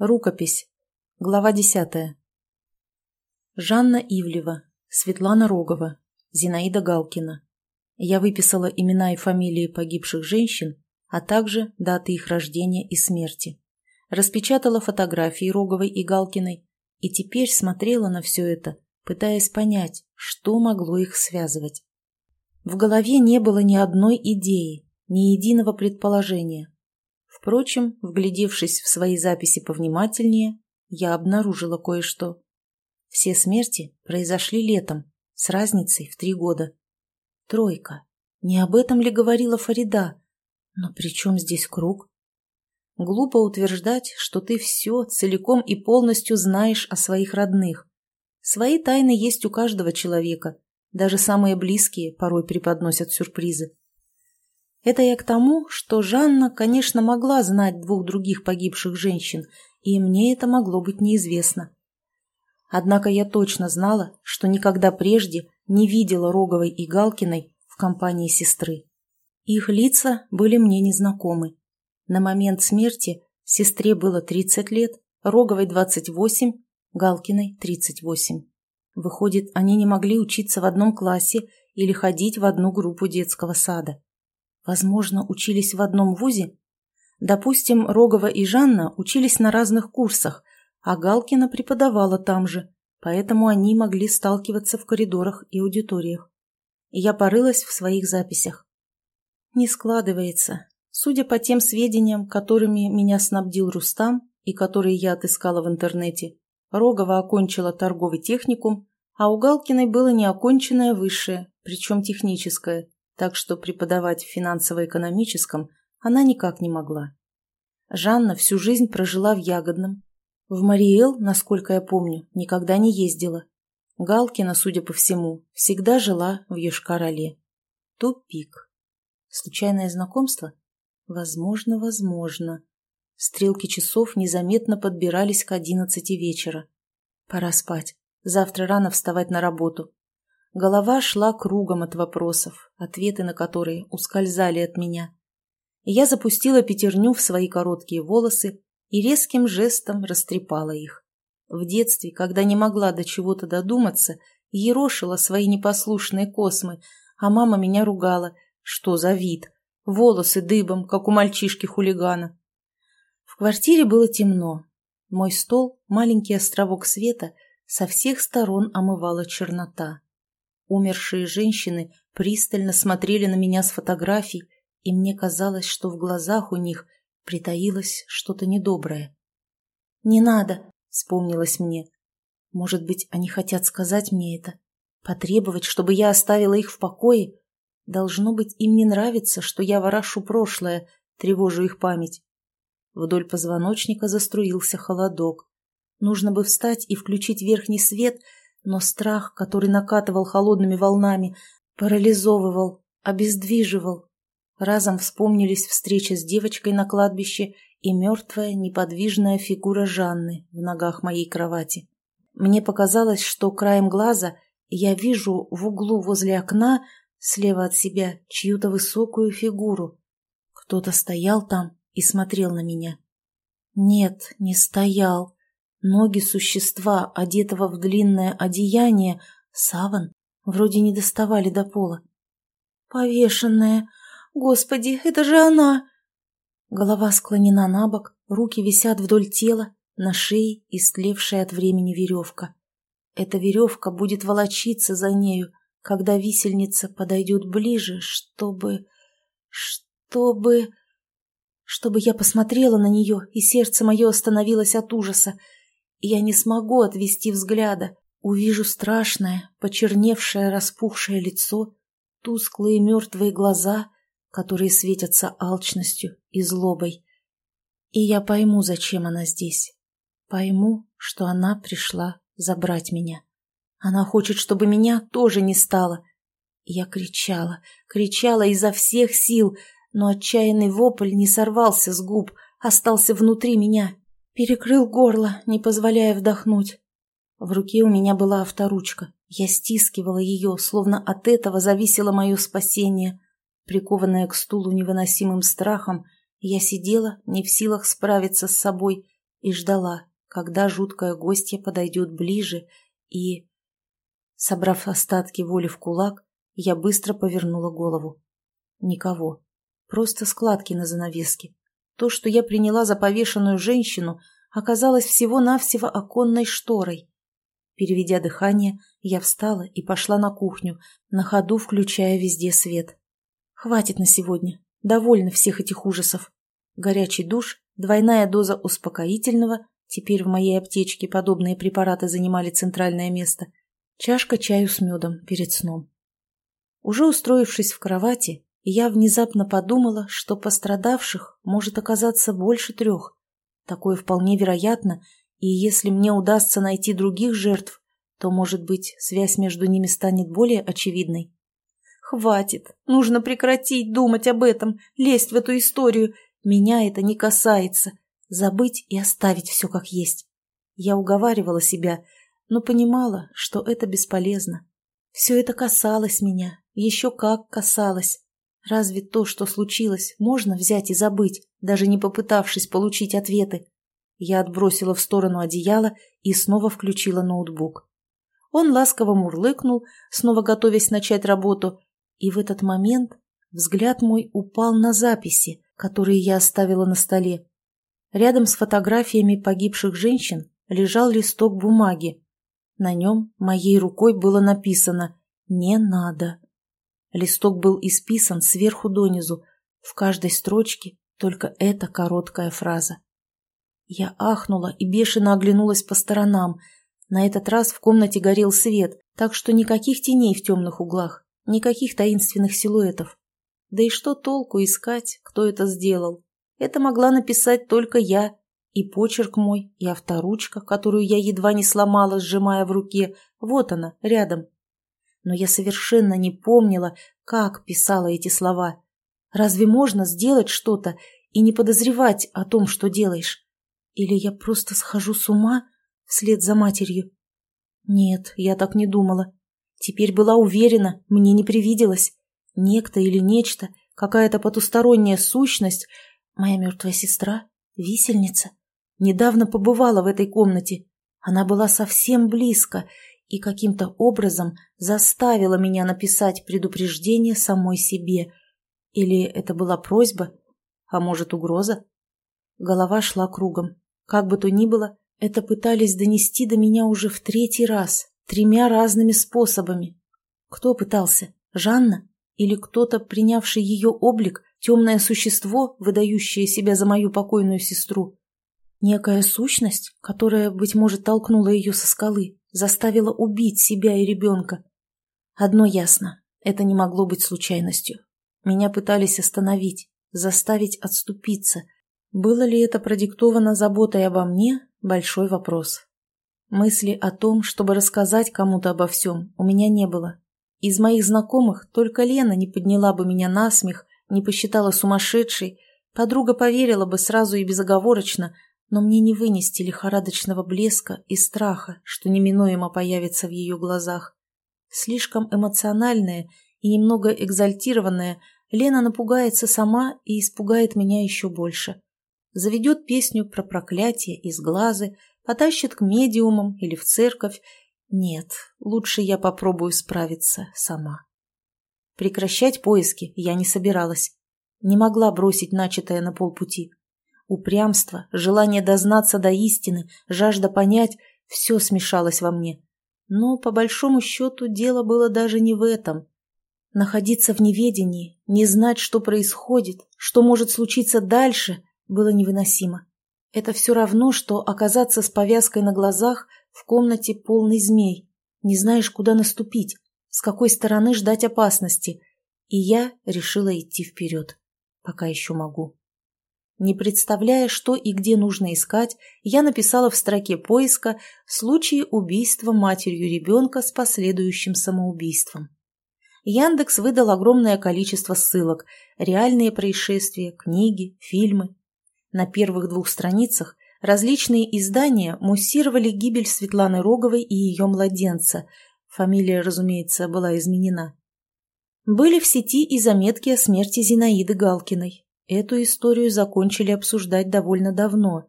Рукопись. Глава десятая. Жанна Ивлева, Светлана Рогова, Зинаида Галкина. Я выписала имена и фамилии погибших женщин, а также даты их рождения и смерти. Распечатала фотографии Роговой и Галкиной и теперь смотрела на все это, пытаясь понять, что могло их связывать. В голове не было ни одной идеи, ни единого предположения. Впрочем, вглядевшись в свои записи повнимательнее, я обнаружила кое-что. Все смерти произошли летом, с разницей в три года. Тройка. Не об этом ли говорила Фарида? Но при чем здесь круг? Глупо утверждать, что ты все целиком и полностью знаешь о своих родных. Свои тайны есть у каждого человека. Даже самые близкие порой преподносят сюрпризы. Это я к тому, что Жанна, конечно, могла знать двух других погибших женщин, и мне это могло быть неизвестно. Однако я точно знала, что никогда прежде не видела Роговой и Галкиной в компании сестры. Их лица были мне незнакомы. На момент смерти сестре было 30 лет, Роговой 28, Галкиной 38. Выходит, они не могли учиться в одном классе или ходить в одну группу детского сада. Возможно, учились в одном вузе? Допустим, Рогова и Жанна учились на разных курсах, а Галкина преподавала там же, поэтому они могли сталкиваться в коридорах и аудиториях. Я порылась в своих записях. Не складывается. Судя по тем сведениям, которыми меня снабдил Рустам и которые я отыскала в интернете, Рогова окончила торговый техникум, а у Галкиной было неоконченное высшее, причем техническое, так что преподавать в финансово-экономическом она никак не могла. Жанна всю жизнь прожила в Ягодном. В Мариэл, насколько я помню, никогда не ездила. Галкина, судя по всему, всегда жила в Йошкар-Оле. Тупик. Случайное знакомство? Возможно, возможно. Стрелки часов незаметно подбирались к одиннадцати вечера. Пора спать. Завтра рано вставать на работу. Голова шла кругом от вопросов, ответы на которые ускользали от меня. Я запустила пятерню в свои короткие волосы и резким жестом растрепала их. В детстве, когда не могла до чего-то додуматься, ерошила свои непослушные космы, а мама меня ругала. Что за вид? Волосы дыбом, как у мальчишки-хулигана. В квартире было темно. Мой стол, маленький островок света, со всех сторон омывала чернота. Умершие женщины пристально смотрели на меня с фотографий, и мне казалось, что в глазах у них притаилось что-то недоброе. «Не надо», — вспомнилось мне. «Может быть, они хотят сказать мне это? Потребовать, чтобы я оставила их в покое? Должно быть, им не нравится, что я ворошу прошлое, тревожу их память». Вдоль позвоночника заструился холодок. Нужно бы встать и включить верхний свет — но страх, который накатывал холодными волнами, парализовывал, обездвиживал. Разом вспомнились встреча с девочкой на кладбище и мертвая неподвижная фигура Жанны в ногах моей кровати. Мне показалось, что краем глаза я вижу в углу возле окна, слева от себя, чью-то высокую фигуру. Кто-то стоял там и смотрел на меня. Нет, не стоял. Ноги существа, одетого в длинное одеяние, саван, вроде не доставали до пола. «Повешенная! Господи, это же она!» Голова склонена на бок, руки висят вдоль тела, на шее истлевшая от времени веревка. Эта веревка будет волочиться за нею, когда висельница подойдет ближе, чтобы... чтобы... чтобы я посмотрела на нее, и сердце мое остановилось от ужаса. Я не смогу отвести взгляда. Увижу страшное, почерневшее, распухшее лицо, тусклые мертвые глаза, которые светятся алчностью и злобой. И я пойму, зачем она здесь. Пойму, что она пришла забрать меня. Она хочет, чтобы меня тоже не стало. Я кричала, кричала изо всех сил, но отчаянный вопль не сорвался с губ, остался внутри меня, Перекрыл горло, не позволяя вдохнуть. В руке у меня была авторучка. Я стискивала ее, словно от этого зависело мое спасение. Прикованная к стулу невыносимым страхом, я сидела, не в силах справиться с собой, и ждала, когда жуткая гостья подойдет ближе и... Собрав остатки воли в кулак, я быстро повернула голову. Никого. Просто складки на занавеске. То, что я приняла за повешенную женщину, оказалось всего-навсего оконной шторой. Переведя дыхание, я встала и пошла на кухню, на ходу включая везде свет. Хватит на сегодня. Довольно всех этих ужасов. Горячий душ, двойная доза успокоительного, теперь в моей аптечке подобные препараты занимали центральное место, чашка чаю с медом перед сном. Уже устроившись в кровати, я внезапно подумала, что пострадавших может оказаться больше трех. Такое вполне вероятно, и если мне удастся найти других жертв, то, может быть, связь между ними станет более очевидной. Хватит, нужно прекратить думать об этом, лезть в эту историю. Меня это не касается. Забыть и оставить все как есть. Я уговаривала себя, но понимала, что это бесполезно. Все это касалось меня, еще как касалось. Разве то, что случилось, можно взять и забыть, даже не попытавшись получить ответы? Я отбросила в сторону одеяло и снова включила ноутбук. Он ласково мурлыкнул, снова готовясь начать работу, и в этот момент взгляд мой упал на записи, которые я оставила на столе. Рядом с фотографиями погибших женщин лежал листок бумаги. На нем моей рукой было написано «Не надо». Листок был исписан сверху донизу, в каждой строчке только эта короткая фраза. Я ахнула и бешено оглянулась по сторонам. На этот раз в комнате горел свет, так что никаких теней в темных углах, никаких таинственных силуэтов. Да и что толку искать, кто это сделал? Это могла написать только я, и почерк мой, и авторучка, которую я едва не сломала, сжимая в руке, вот она, рядом но я совершенно не помнила, как писала эти слова. Разве можно сделать что-то и не подозревать о том, что делаешь? Или я просто схожу с ума вслед за матерью? Нет, я так не думала. Теперь была уверена, мне не привиделось. Некто или нечто, какая-то потусторонняя сущность, моя мертвая сестра, висельница, недавно побывала в этой комнате. Она была совсем близко, и каким-то образом заставила меня написать предупреждение самой себе. Или это была просьба, а может угроза? Голова шла кругом. Как бы то ни было, это пытались донести до меня уже в третий раз, тремя разными способами. Кто пытался? Жанна? Или кто-то, принявший ее облик, темное существо, выдающее себя за мою покойную сестру? Некая сущность, которая, быть может, толкнула ее со скалы, заставила убить себя и ребенка. Одно ясно, это не могло быть случайностью. Меня пытались остановить, заставить отступиться. Было ли это продиктовано заботой обо мне – большой вопрос. Мысли о том, чтобы рассказать кому-то обо всем, у меня не было. Из моих знакомых только Лена не подняла бы меня на смех, не посчитала сумасшедшей, подруга поверила бы сразу и безоговорочно – но мне не вынести лихорадочного блеска и страха, что неминуемо появится в ее глазах. Слишком эмоциональная и немного экзальтированная, Лена напугается сама и испугает меня еще больше. Заведет песню про проклятие из глазы, потащит к медиумам или в церковь. Нет, лучше я попробую справиться сама. Прекращать поиски я не собиралась. Не могла бросить начатое на полпути. Упрямство, желание дознаться до истины, жажда понять – все смешалось во мне. Но, по большому счету, дело было даже не в этом. Находиться в неведении, не знать, что происходит, что может случиться дальше, было невыносимо. Это все равно, что оказаться с повязкой на глазах в комнате полной змей. Не знаешь, куда наступить, с какой стороны ждать опасности. И я решила идти вперед, пока еще могу. Не представляя, что и где нужно искать, я написала в строке поиска «Случаи убийства матерью ребенка с последующим самоубийством». Яндекс выдал огромное количество ссылок, реальные происшествия, книги, фильмы. На первых двух страницах различные издания муссировали гибель Светланы Роговой и ее младенца. Фамилия, разумеется, была изменена. Были в сети и заметки о смерти Зинаиды Галкиной. Эту историю закончили обсуждать довольно давно.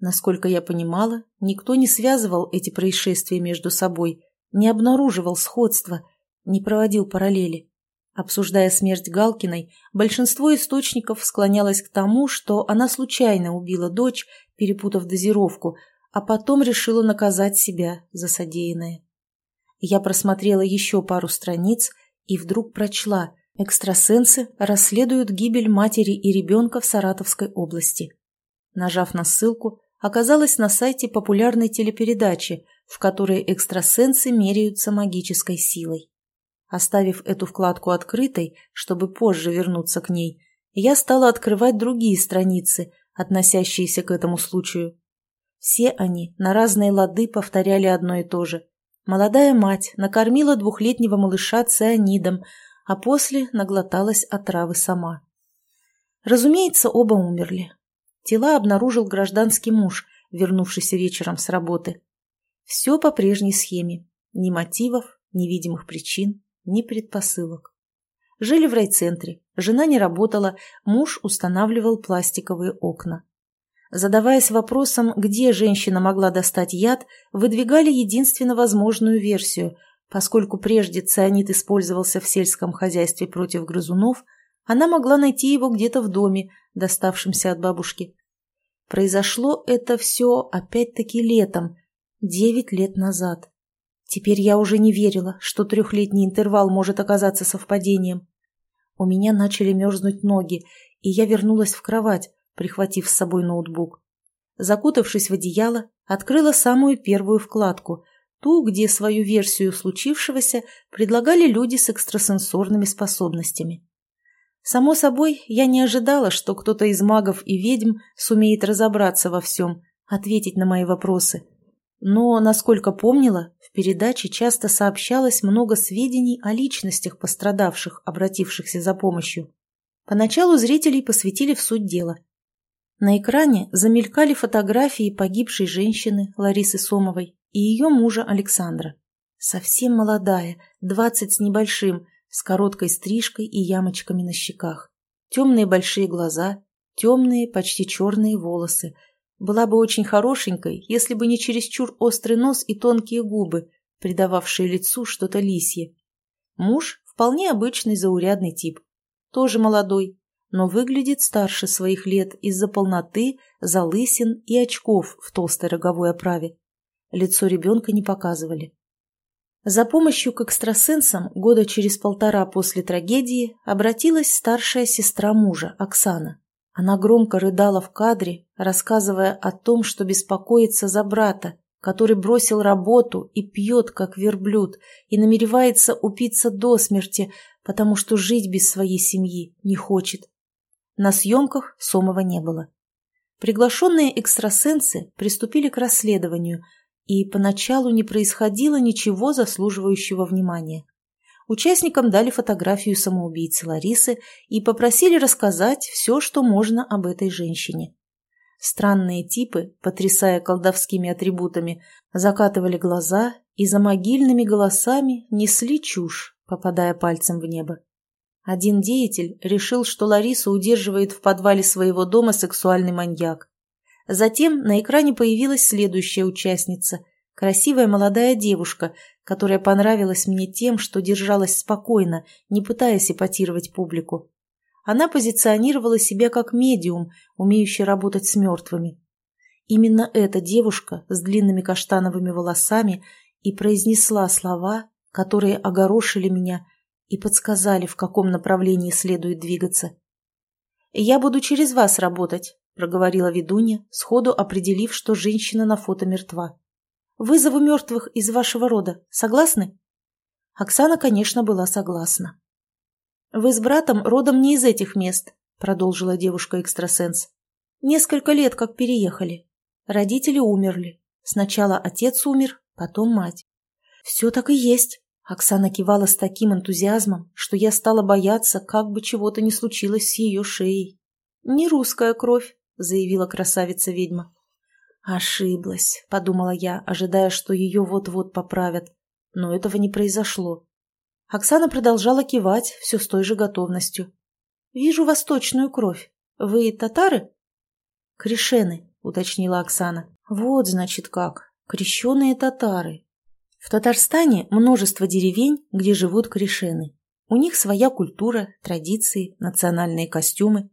Насколько я понимала, никто не связывал эти происшествия между собой, не обнаруживал сходства, не проводил параллели. Обсуждая смерть Галкиной, большинство источников склонялось к тому, что она случайно убила дочь, перепутав дозировку, а потом решила наказать себя за содеянное. Я просмотрела еще пару страниц и вдруг прочла «Экстрасенсы расследуют гибель матери и ребенка в Саратовской области». Нажав на ссылку, оказалась на сайте популярной телепередачи, в которой экстрасенсы меряются магической силой. Оставив эту вкладку открытой, чтобы позже вернуться к ней, я стала открывать другие страницы, относящиеся к этому случаю. Все они на разные лады повторяли одно и то же. Молодая мать накормила двухлетнего малыша цианидом, а после наглоталась отравы сама. Разумеется, оба умерли. Тела обнаружил гражданский муж, вернувшийся вечером с работы. Все по прежней схеме. Ни мотивов, ни видимых причин, ни предпосылок. Жили в райцентре, жена не работала, муж устанавливал пластиковые окна. Задаваясь вопросом, где женщина могла достать яд, выдвигали единственно возможную версию. Поскольку прежде цианид использовался в сельском хозяйстве против грызунов, она могла найти его где-то в доме, доставшемся от бабушки. Произошло это все опять-таки летом, девять лет назад. Теперь я уже не верила, что трехлетний интервал может оказаться совпадением. У меня начали мерзнуть ноги, и я вернулась в кровать, прихватив с собой ноутбук. Закутавшись в одеяло, открыла самую первую вкладку, ту, где свою версию случившегося предлагали люди с экстрасенсорными способностями. Само собой, я не ожидала, что кто-то из магов и ведьм сумеет разобраться во всем, ответить на мои вопросы. Но, насколько помнила, в передаче часто сообщалось много сведений о личностях пострадавших, обратившихся за помощью. Поначалу зрителей посвятили в суть дела. На экране замелькали фотографии погибшей женщины Ларисы Сомовой и ее мужа Александра. Совсем молодая, двадцать с небольшим, с короткой стрижкой и ямочками на щеках. Темные большие глаза, темные, почти черные волосы. Была бы очень хорошенькой, если бы не чересчур острый нос и тонкие губы, придававшие лицу что-то лисье. Муж – вполне обычный заурядный тип. Тоже молодой, но выглядит старше своих лет из-за полноты, залысин и очков в толстой роговой оправе. Лицо ребенка не показывали. За помощью к экстрасенсам года через полтора после трагедии обратилась старшая сестра мужа, Оксана. Она громко рыдала в кадре, рассказывая о том, что беспокоится за брата, который бросил работу и пьет, как верблюд, и намеревается упиться до смерти, потому что жить без своей семьи не хочет. На съемках Сомова не было. Приглашенные экстрасенсы приступили к расследованию – и поначалу не происходило ничего заслуживающего внимания. Участникам дали фотографию самоубийцы Ларисы и попросили рассказать все, что можно об этой женщине. Странные типы, потрясая колдовскими атрибутами, закатывали глаза и за могильными голосами несли чушь, попадая пальцем в небо. Один деятель решил, что Ларису удерживает в подвале своего дома сексуальный маньяк. Затем на экране появилась следующая участница – красивая молодая девушка, которая понравилась мне тем, что держалась спокойно, не пытаясь эпатировать публику. Она позиционировала себя как медиум, умеющий работать с мертвыми. Именно эта девушка с длинными каштановыми волосами и произнесла слова, которые огорошили меня и подсказали, в каком направлении следует двигаться. «Я буду через вас работать», проговорила ведунья, сходу определив, что женщина на фото мертва. «Вызову мертвых из вашего рода. Согласны?» Оксана, конечно, была согласна. «Вы с братом родом не из этих мест», — продолжила девушка-экстрасенс. «Несколько лет как переехали. Родители умерли. Сначала отец умер, потом мать. Все так и есть». Оксана кивала с таким энтузиазмом, что я стала бояться, как бы чего-то не случилось с ее шеей. «Не русская кровь, заявила красавица-ведьма. «Ошиблась», — подумала я, ожидая, что ее вот-вот поправят. Но этого не произошло. Оксана продолжала кивать все с той же готовностью. «Вижу восточную кровь. Вы татары?» «Кришены», — уточнила Оксана. «Вот, значит, как. Крещеные татары. В Татарстане множество деревень, где живут крещены. У них своя культура, традиции, национальные костюмы.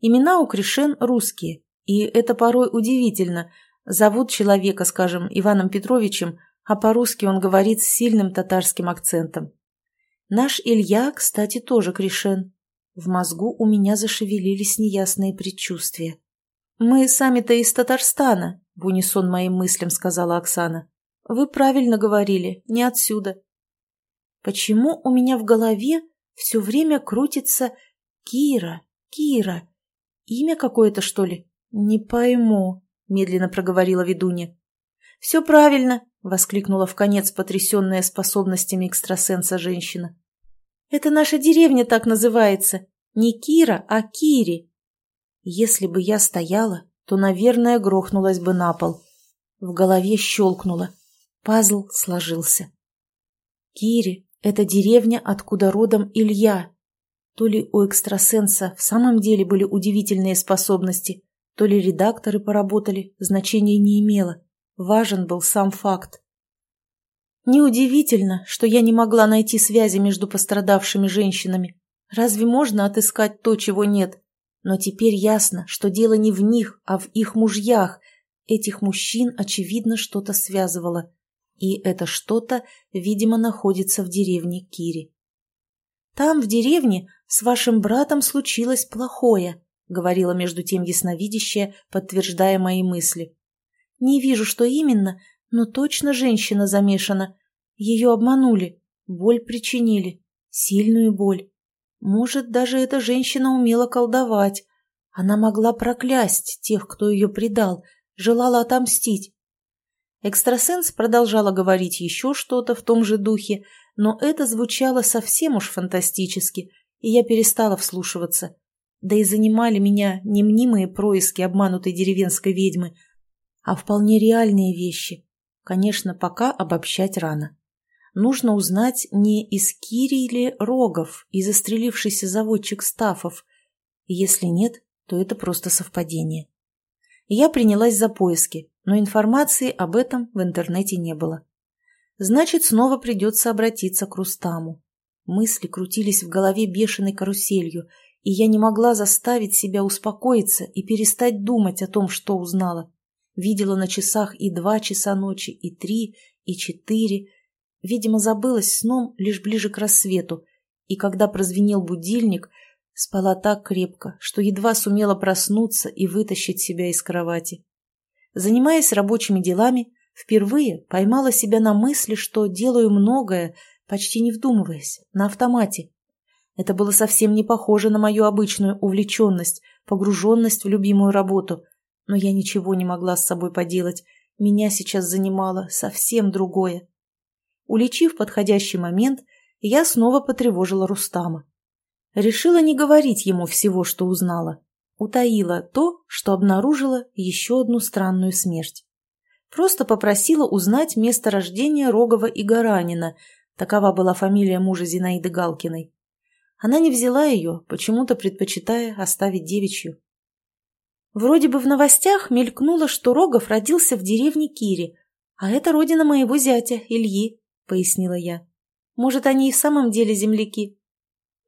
Имена у крещен русские, и это порой удивительно. Зовут человека, скажем, Иваном Петровичем, а по-русски он говорит с сильным татарским акцентом. Наш Илья, кстати, тоже крещен. В мозгу у меня зашевелились неясные предчувствия. «Мы сами-то из Татарстана», — в унисон моим мыслям сказала Оксана. «Вы правильно говорили, не отсюда». Почему у меня в голове все время крутится Кира, Кира? Имя какое-то, что ли? Не пойму, медленно проговорила ведунья. «Все правильно!» — воскликнула в конец потрясенная способностями экстрасенса женщина. «Это наша деревня так называется. Не Кира, а Кири. Если бы я стояла, то, наверное, грохнулась бы на пол. В голове щелкнуло. Пазл сложился. Кири — это деревня, откуда родом Илья. То ли у экстрасенса в самом деле были удивительные способности, то ли редакторы поработали, значения не имело. Важен был сам факт. Неудивительно, что я не могла найти связи между пострадавшими женщинами. Разве можно отыскать то, чего нет? Но теперь ясно, что дело не в них, а в их мужьях. Этих мужчин, очевидно, что-то связывало. И это что-то, видимо, находится в деревне Кири. «Там, в деревне, с вашим братом случилось плохое», — говорила между тем ясновидящая, подтверждая мои мысли. Не вижу, что именно, но точно женщина замешана. Ее обманули, боль причинили, сильную боль. Может, даже эта женщина умела колдовать. Она могла проклясть тех, кто ее предал, желала отомстить. Экстрасенс продолжала говорить еще что-то в том же духе, но это звучало совсем уж фантастически, и я перестала вслушиваться. Да и занимали меня не мнимые происки обманутой деревенской ведьмы, а вполне реальные вещи. Конечно, пока обобщать рано. Нужно узнать, не из Кири или Рогов и застрелившийся заводчик Стафов. если нет, то это просто совпадение. Я принялась за поиски, но информации об этом в интернете не было. Значит, снова придется обратиться к Рустаму. Мысли крутились в голове бешеной каруселью, и я не могла заставить себя успокоиться и перестать думать о том, что узнала. Видела на часах и два часа ночи, и три, и четыре. Видимо, забылась сном лишь ближе к рассвету, и когда прозвенел будильник, спала так крепко, что едва сумела проснуться и вытащить себя из кровати. Занимаясь рабочими делами, впервые поймала себя на мысли, что делаю многое, почти не вдумываясь, на автомате. Это было совсем не похоже на мою обычную увлеченность, погруженность в любимую работу – но я ничего не могла с собой поделать. Меня сейчас занимало совсем другое. Уличив подходящий момент, я снова потревожила Рустама. Решила не говорить ему всего, что узнала. Утаила то, что обнаружила еще одну странную смерть. Просто попросила узнать место рождения Рогова и Гаранина. Такова была фамилия мужа Зинаиды Галкиной. Она не взяла ее, почему-то предпочитая оставить девичью. Вроде бы в новостях мелькнуло, что Рогов родился в деревне Кири, а это родина моего зятя, Ильи, — пояснила я. Может, они и в самом деле земляки?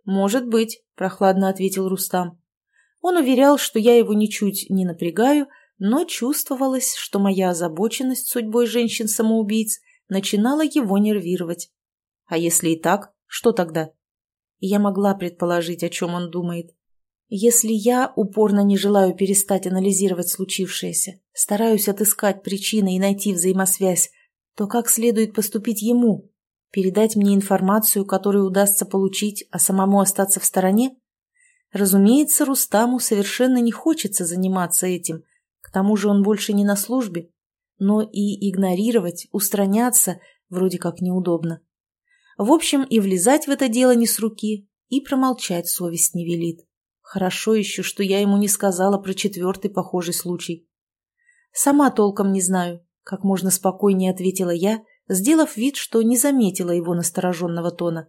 Может быть, — прохладно ответил Рустам. Он уверял, что я его ничуть не напрягаю, но чувствовалось, что моя озабоченность судьбой женщин-самоубийц начинала его нервировать. А если и так, что тогда? Я могла предположить, о чем он думает. Если я упорно не желаю перестать анализировать случившееся, стараюсь отыскать причины и найти взаимосвязь, то как следует поступить ему? Передать мне информацию, которую удастся получить, а самому остаться в стороне? Разумеется, Рустаму совершенно не хочется заниматься этим, к тому же он больше не на службе, но и игнорировать, устраняться вроде как неудобно. В общем, и влезать в это дело не с руки, и промолчать совесть не велит. Хорошо еще, что я ему не сказала про четвертый похожий случай. «Сама толком не знаю», — как можно спокойнее ответила я, сделав вид, что не заметила его настороженного тона.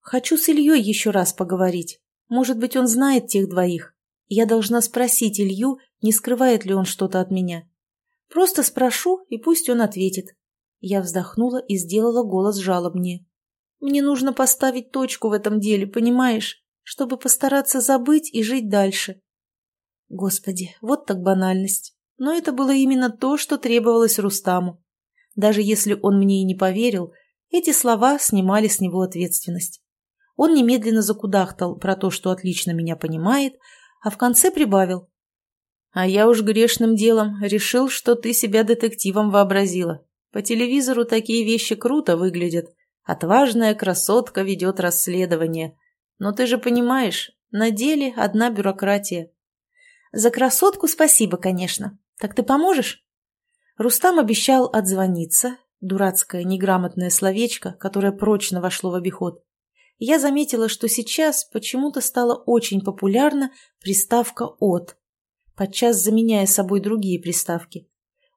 «Хочу с Ильей еще раз поговорить. Может быть, он знает тех двоих. Я должна спросить Илью, не скрывает ли он что-то от меня. Просто спрошу, и пусть он ответит. Я вздохнула и сделала голос жалобнее. Мне нужно поставить точку в этом деле, понимаешь? Чтобы постараться забыть и жить дальше. Господи, вот так банальность. Но это было именно то, что требовалось Рустаму. Даже если он мне и не поверил, эти слова снимали с него ответственность. Он немедленно закудахтал про то, что отлично меня понимает, а в конце прибавил. «А я уж грешным делом решил, что ты себя детективом вообразила. По телевизору такие вещи круто выглядят. Отважная красотка ведет расследование. Но ты же понимаешь, на деле одна бюрократия». «За красотку спасибо, конечно. Так ты поможешь?» Рустам обещал отзвониться, дурацкое неграмотное словечко, которое прочно вошло в обиход я заметила, что сейчас почему-то стала очень популярна приставка «от», подчас заменяя собой другие приставки.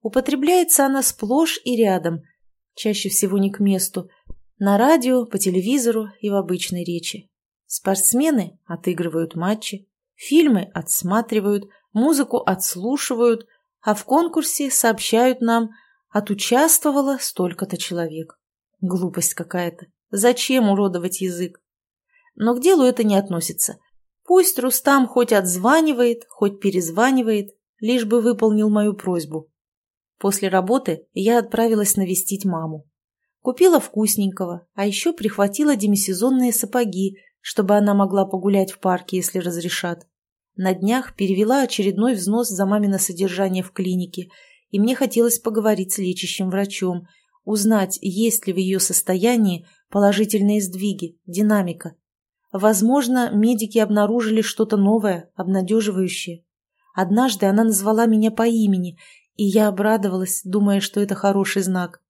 Употребляется она сплошь и рядом, чаще всего не к месту, на радио, по телевизору и в обычной речи. Спортсмены отыгрывают матчи, фильмы отсматривают, музыку отслушивают, а в конкурсе сообщают нам «отучаствовало столько-то человек». Глупость какая-то. Зачем уродовать язык? Но к делу это не относится. Пусть Рустам хоть отзванивает, хоть перезванивает, лишь бы выполнил мою просьбу. После работы я отправилась навестить маму. Купила вкусненького, а еще прихватила демисезонные сапоги, чтобы она могла погулять в парке, если разрешат. На днях перевела очередной взнос за мамино содержание в клинике, и мне хотелось поговорить с лечащим врачом, узнать, есть ли в ее состоянии положительные сдвиги, динамика. Возможно, медики обнаружили что-то новое, обнадеживающее. Однажды она назвала меня по имени, и я обрадовалась, думая, что это хороший знак.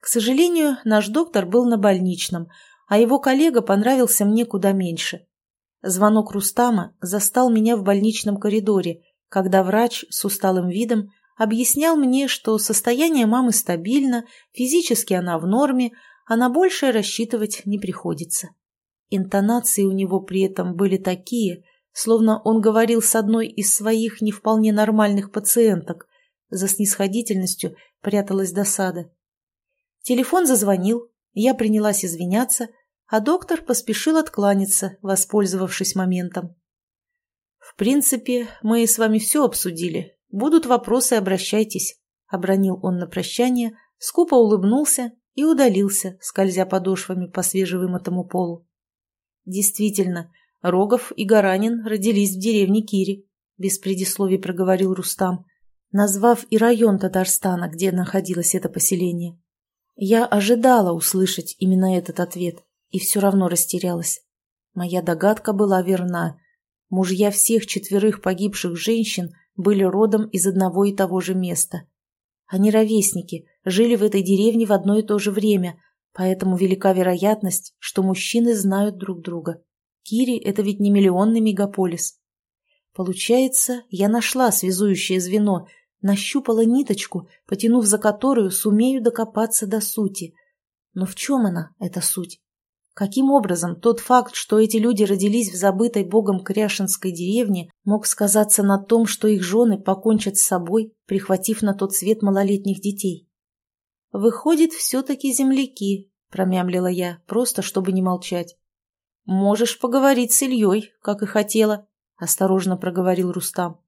К сожалению, наш доктор был на больничном, а его коллега понравился мне куда меньше. Звонок Рустама застал меня в больничном коридоре, когда врач с усталым видом объяснял мне, что состояние мамы стабильно, физически она в норме, а на большее рассчитывать не приходится. Интонации у него при этом были такие, словно он говорил с одной из своих не вполне нормальных пациенток. За снисходительностью пряталась досада. Телефон зазвонил, я принялась извиняться, а доктор поспешил откланяться, воспользовавшись моментом. «В принципе, мы с вами все обсудили. Будут вопросы, обращайтесь», — обронил он на прощание, скупо улыбнулся и удалился, скользя подошвами по свежевымытому полу. Действительно, Рогов и Гаранин родились в деревне Кири, без предисловий проговорил Рустам, назвав и район Татарстана, где находилось это поселение. Я ожидала услышать именно этот ответ и все равно растерялась. Моя догадка была верна. Мужья всех четверых погибших женщин были родом из одного и того же места. Они ровесники, жили в этой деревне в одно и то же время, поэтому велика вероятность, что мужчины знают друг друга. Кири – это ведь не миллионный мегаполис. Получается, я нашла связующее звено, нащупала ниточку, потянув за которую сумею докопаться до сути. Но в чем она, эта суть? Каким образом тот факт, что эти люди родились в забытой богом Кряшинской деревне, мог сказаться на том, что их жены покончат с собой, прихватив на тот свет малолетних детей? «Выходит, все-таки земляки», — промямлила я, просто чтобы не молчать. «Можешь поговорить с Ильей, как и хотела», — осторожно проговорил Рустам.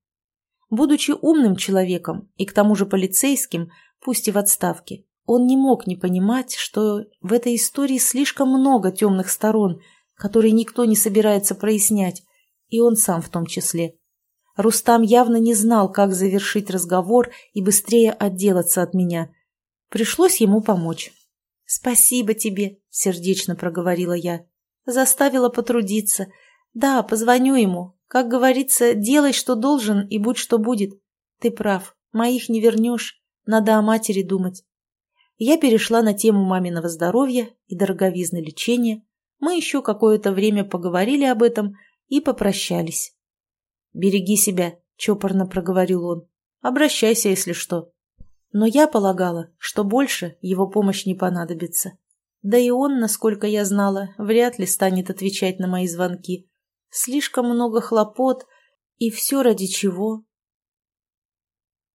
Будучи умным человеком и к тому же полицейским, пусть и в отставке, он не мог не понимать, что в этой истории слишком много темных сторон, которые никто не собирается прояснять, и он сам в том числе. Рустам явно не знал, как завершить разговор и быстрее отделаться от меня — Пришлось ему помочь. «Спасибо тебе», — сердечно проговорила я. Заставила потрудиться. «Да, позвоню ему. Как говорится, делай, что должен, и будь, что будет. Ты прав, моих не вернешь. Надо о матери думать». Я перешла на тему маминого здоровья и дороговизны лечения. Мы еще какое-то время поговорили об этом и попрощались. «Береги себя», — чопорно проговорил он. «Обращайся, если что». Но я полагала, что больше его помощь не понадобится. Да и он, насколько я знала, вряд ли станет отвечать на мои звонки. Слишком много хлопот, И все ради чего?